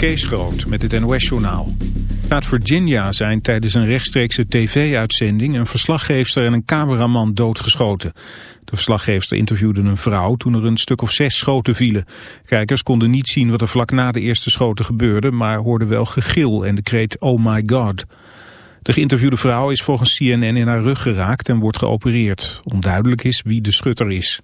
Kees Groot met het NOS-journaal. Staat Virginia zijn tijdens een rechtstreekse tv-uitzending... een verslaggeefster en een cameraman doodgeschoten. De verslaggeefster interviewde een vrouw toen er een stuk of zes schoten vielen. Kijkers konden niet zien wat er vlak na de eerste schoten gebeurde... maar hoorden wel gegil en de kreet Oh my God... De geïnterviewde vrouw is volgens CNN in haar rug geraakt en wordt geopereerd. Onduidelijk is wie de schutter is.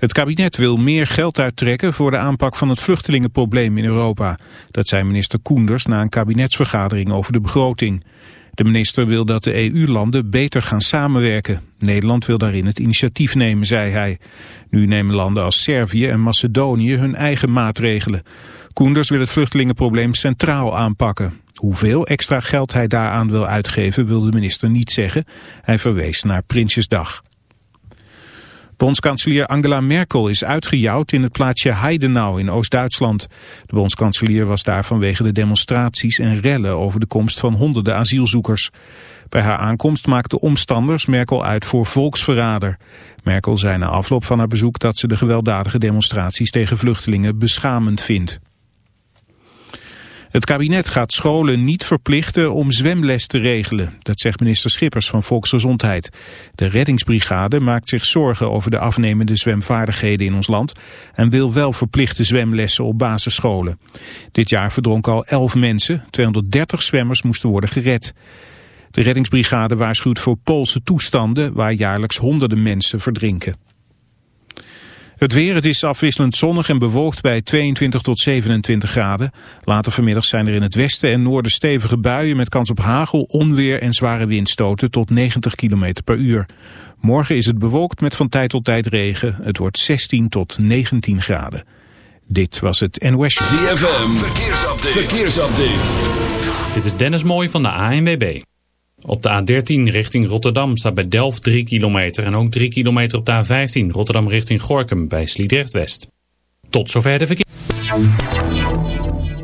Het kabinet wil meer geld uittrekken voor de aanpak van het vluchtelingenprobleem in Europa. Dat zei minister Koenders na een kabinetsvergadering over de begroting. De minister wil dat de EU-landen beter gaan samenwerken. Nederland wil daarin het initiatief nemen, zei hij. Nu nemen landen als Servië en Macedonië hun eigen maatregelen. Koenders wil het vluchtelingenprobleem centraal aanpakken. Hoeveel extra geld hij daaraan wil uitgeven wil de minister niet zeggen. Hij verwees naar Prinsjesdag. Bondskanselier Angela Merkel is uitgejouwd in het plaatsje Heidenau in Oost-Duitsland. De bondskanselier was daar vanwege de demonstraties en rellen over de komst van honderden asielzoekers. Bij haar aankomst maakten omstanders Merkel uit voor volksverrader. Merkel zei na afloop van haar bezoek dat ze de gewelddadige demonstraties tegen vluchtelingen beschamend vindt. Het kabinet gaat scholen niet verplichten om zwemles te regelen. Dat zegt minister Schippers van Volksgezondheid. De reddingsbrigade maakt zich zorgen over de afnemende zwemvaardigheden in ons land... en wil wel verplichte zwemlessen op basisscholen. Dit jaar verdronken al 11 mensen. 230 zwemmers moesten worden gered. De reddingsbrigade waarschuwt voor Poolse toestanden... waar jaarlijks honderden mensen verdrinken. Het weer, het is afwisselend zonnig en bewolkt bij 22 tot 27 graden. Later vanmiddag zijn er in het westen en noorden stevige buien met kans op hagel, onweer en zware windstoten tot 90 km per uur. Morgen is het bewolkt met van tijd tot tijd regen. Het wordt 16 tot 19 graden. Dit was het NOS. ZFM, verkeersupdate. verkeersupdate. Dit is Dennis Mooij van de ANWB. Op de A13 richting Rotterdam staat bij Delft 3 kilometer en ook 3 kilometer op de A15 Rotterdam richting Gorkum bij Sliedrecht West. Tot zover de verkeer.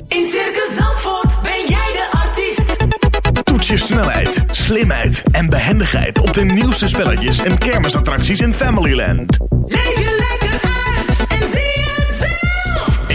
In Circus Zandvoort ben jij de artiest. Toets je snelheid, slimheid en behendigheid op de nieuwste spelletjes en kermisattracties in Familyland. Leef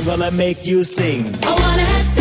I'm gonna make you sing. I wanna sing.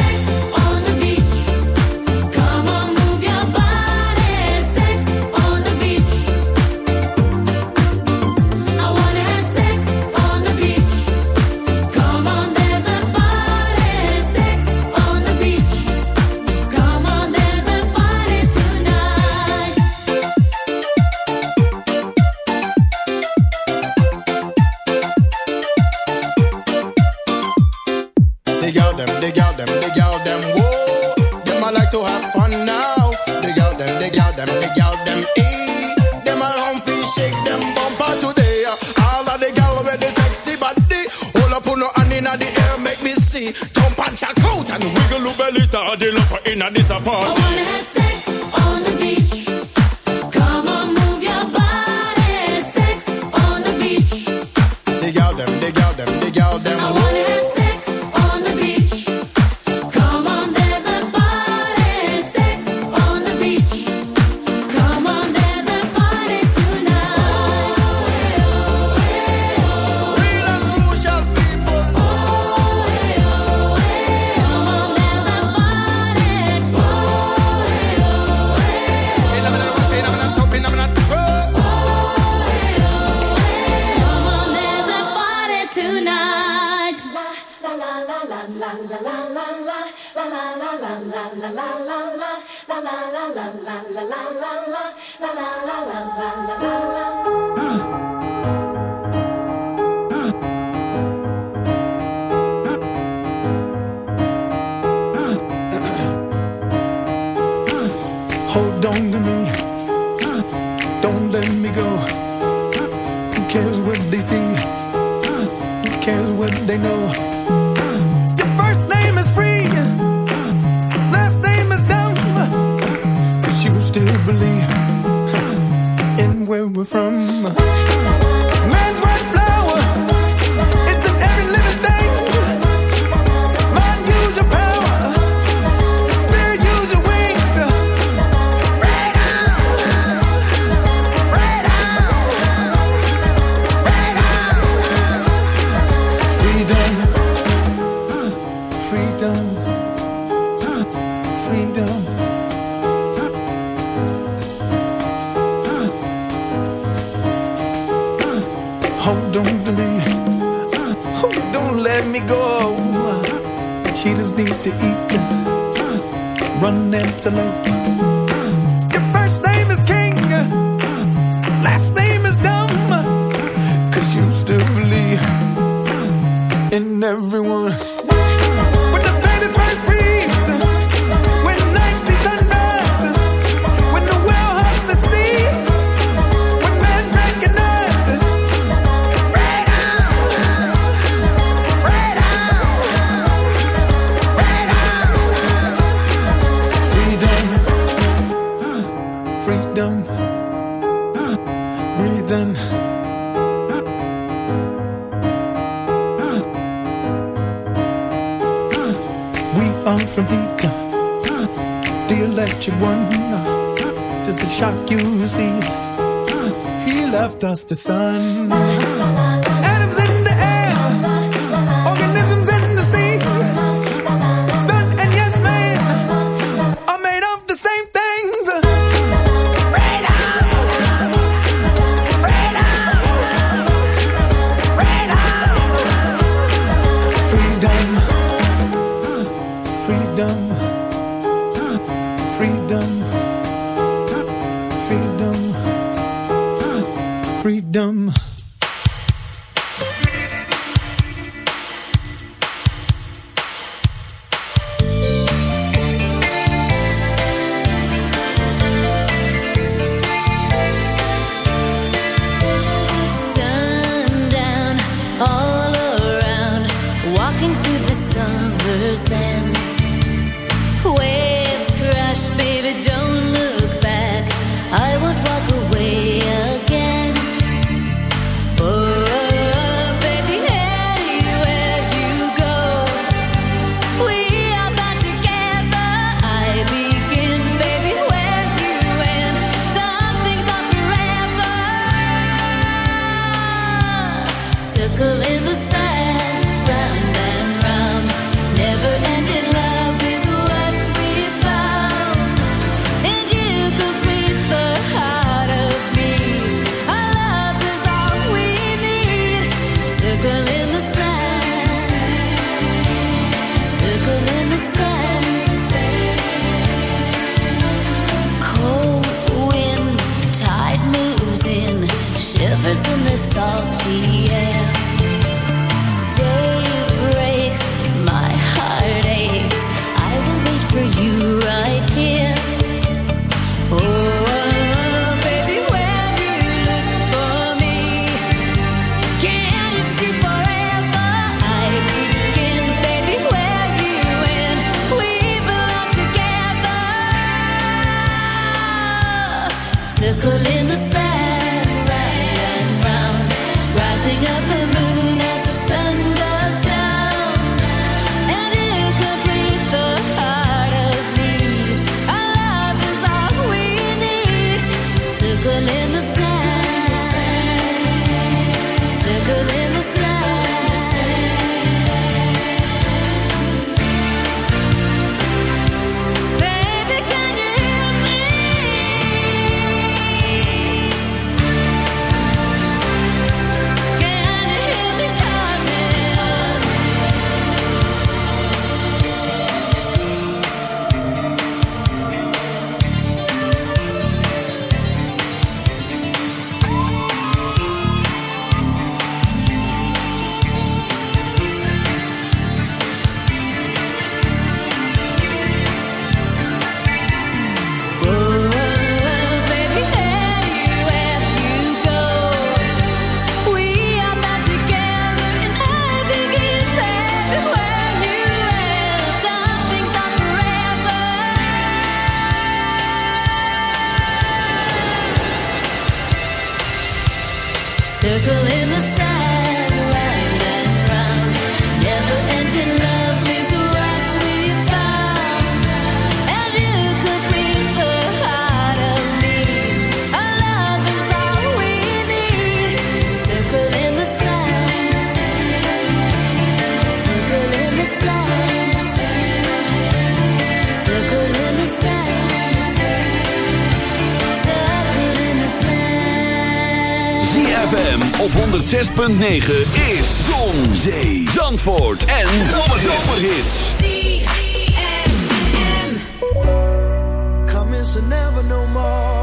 and where we're from. Man's right need to eat. And Run antelope the sun. Atoms in the air, organisms in the sea. Sun and yes, man are made of the same things. Freedom, freedom, freedom, freedom. Circle in the sun. 106.9 is Zon, Zee, Zandvoort en Zomerhits. Come is never no more,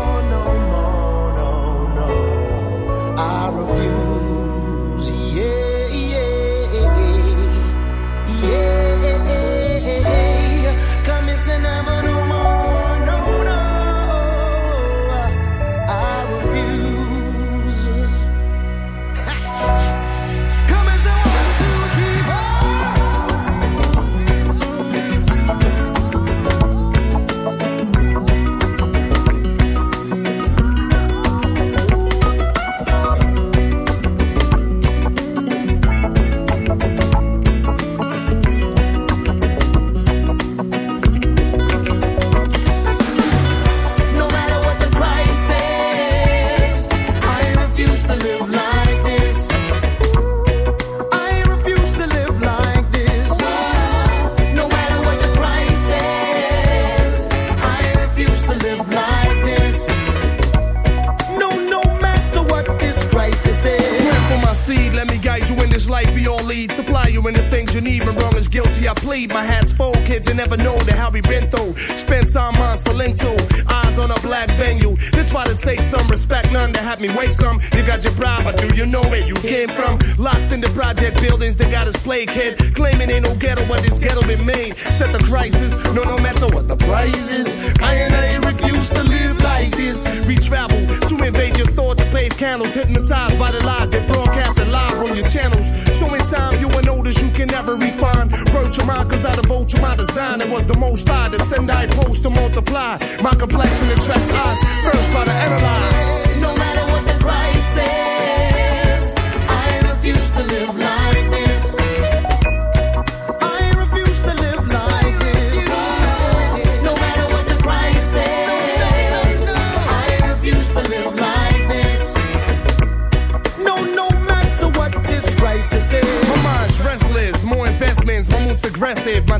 When wrong is guilty, I plead. My hat's full, kids, you never know the how we been through. Spent time on link to eyes on a black venue. They try to take some respect, none to have me wait some. You got your bribe, but do you know where you came from? Locked in the project buildings, they got us plague kid. Claiming ain't no ghetto, but this ghetto been made. Set the crisis, no, no matter what the price is. I and I refuse to live like this. We travel to invade your thought to pave candles, hypnotized by the lies they broadcasted live on your channels. So in time, you will notice you can never refine. Word to mine, cause I devote to my design. It was the most I to send, I post to multiply. My complexion attracts eyes. First, try to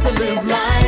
To live like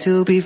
to be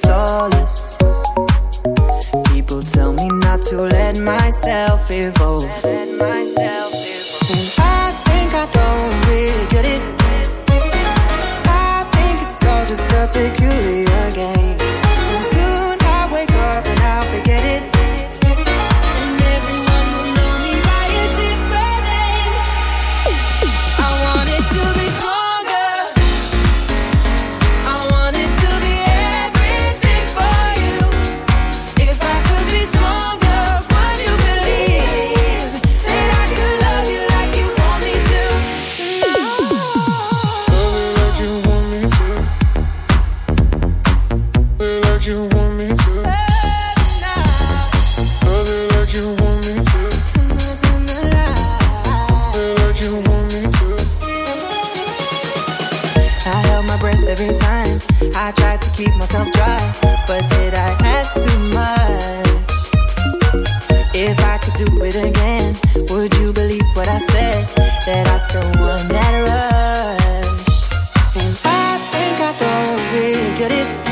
my breath every time. I tried to keep myself dry, but did I ask too much? If I could do it again, would you believe what I said? That I still want that rush. And I think I thoroughly get it.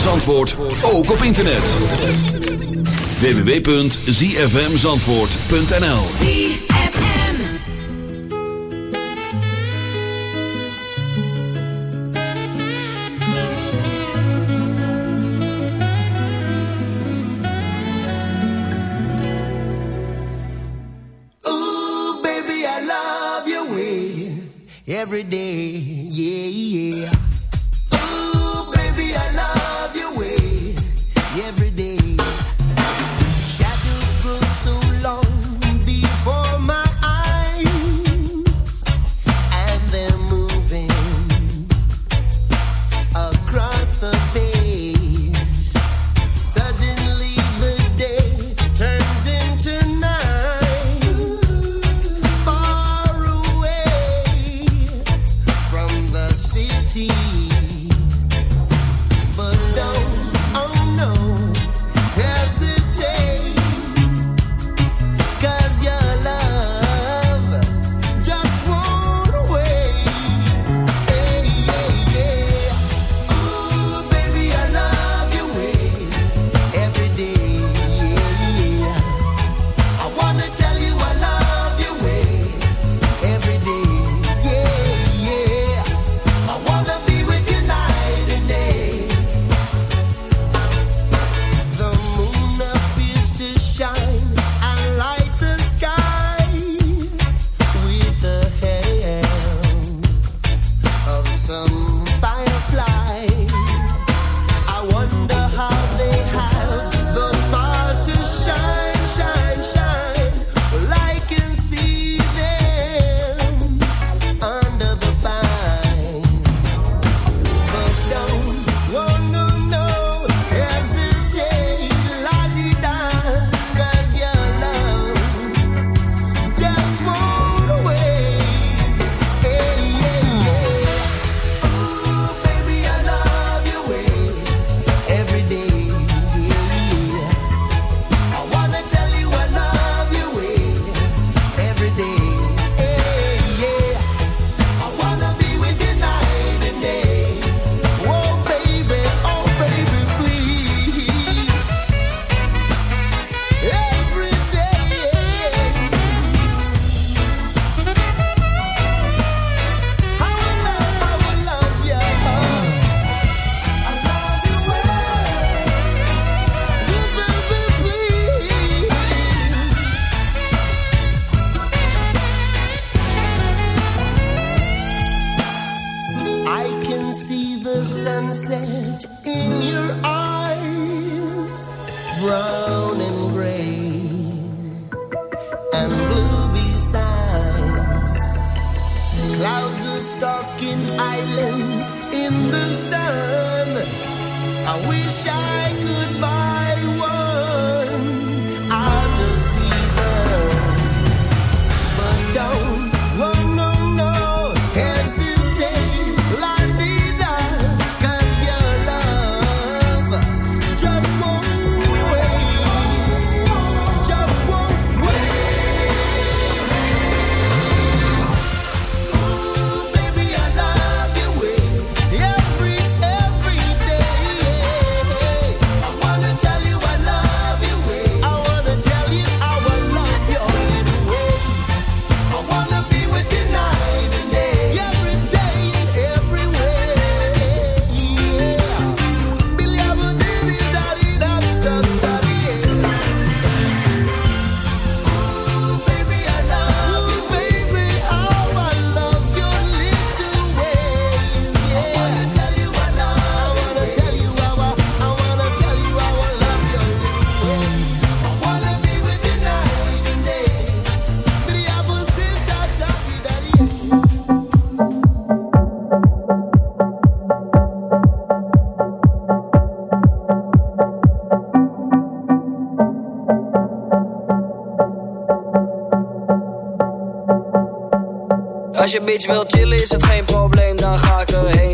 van Zandvoort ook op internet. www.zfmzandvoort.nl Oh baby, I love your way Every day je bitch wil chillen is het geen probleem, dan ga ik erheen.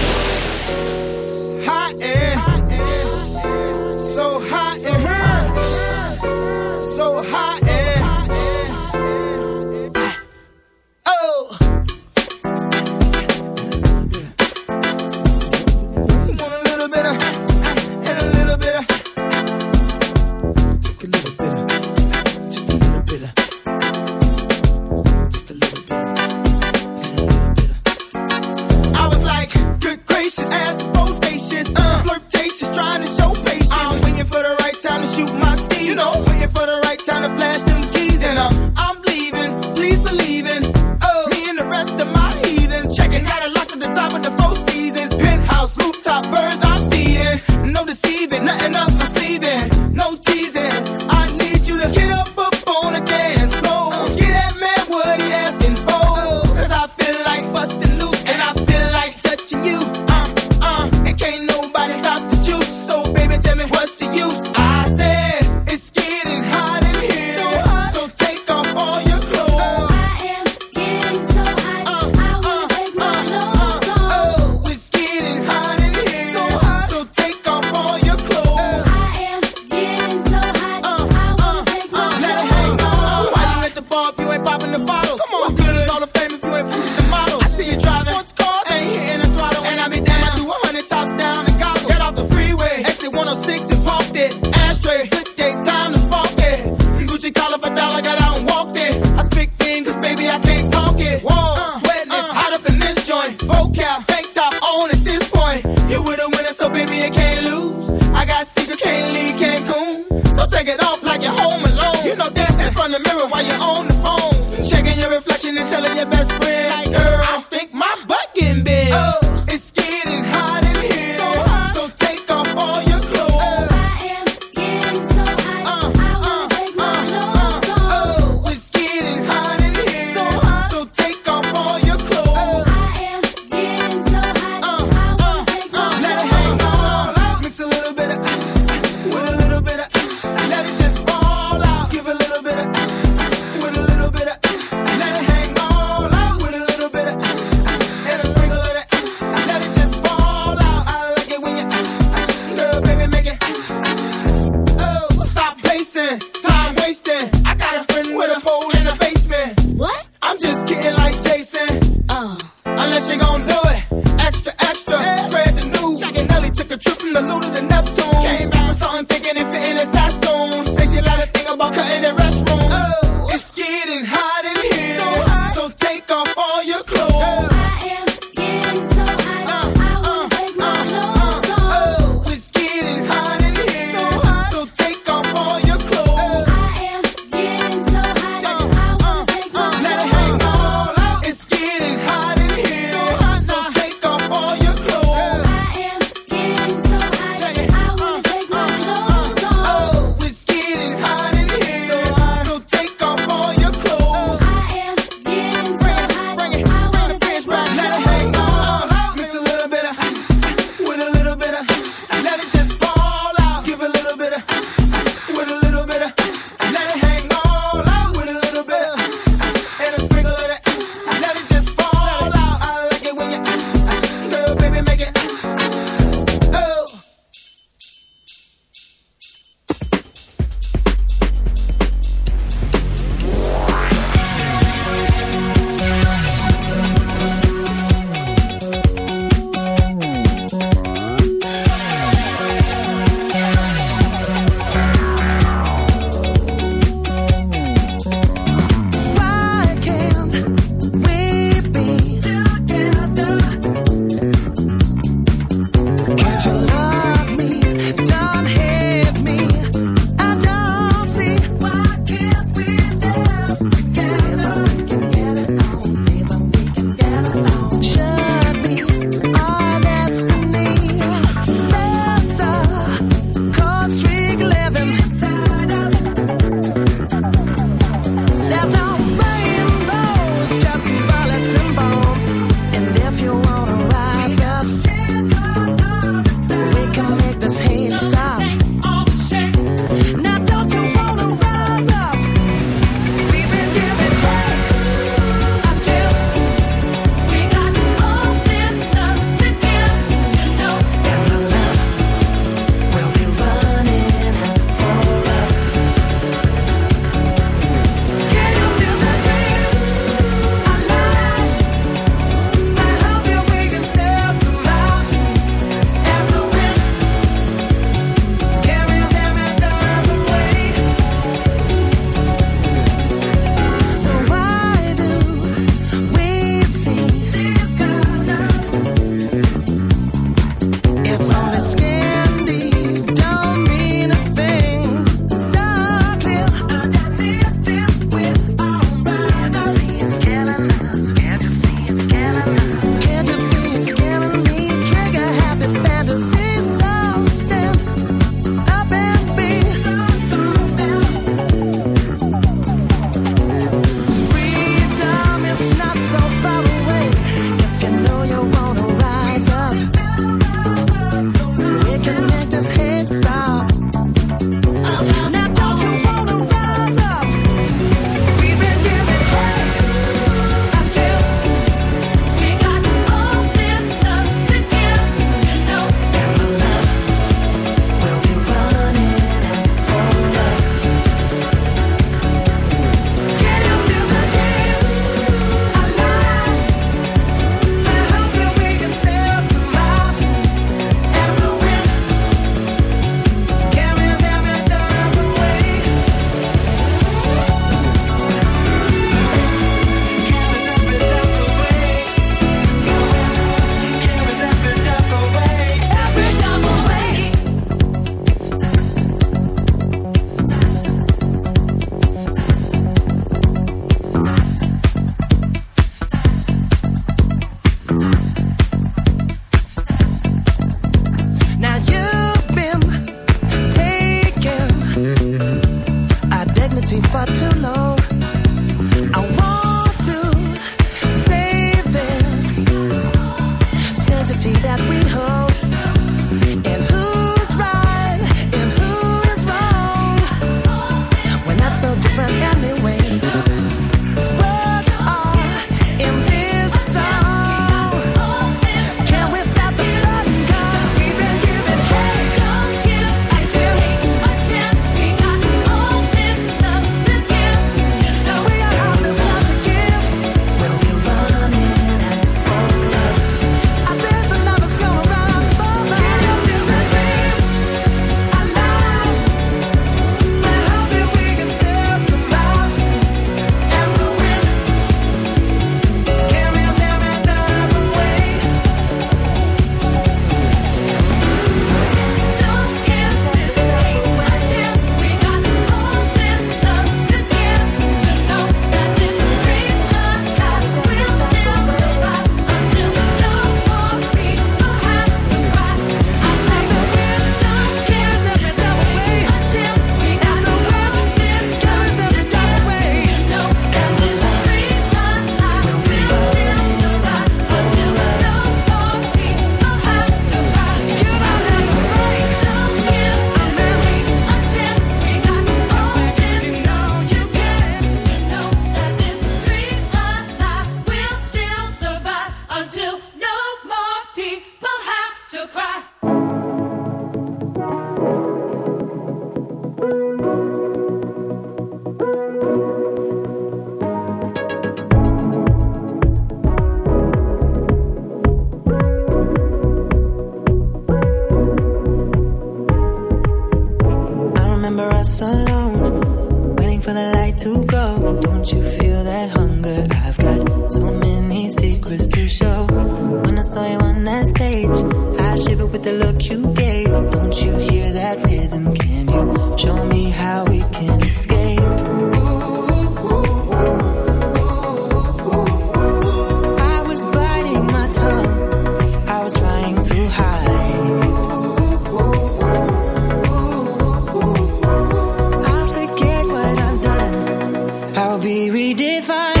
we redefine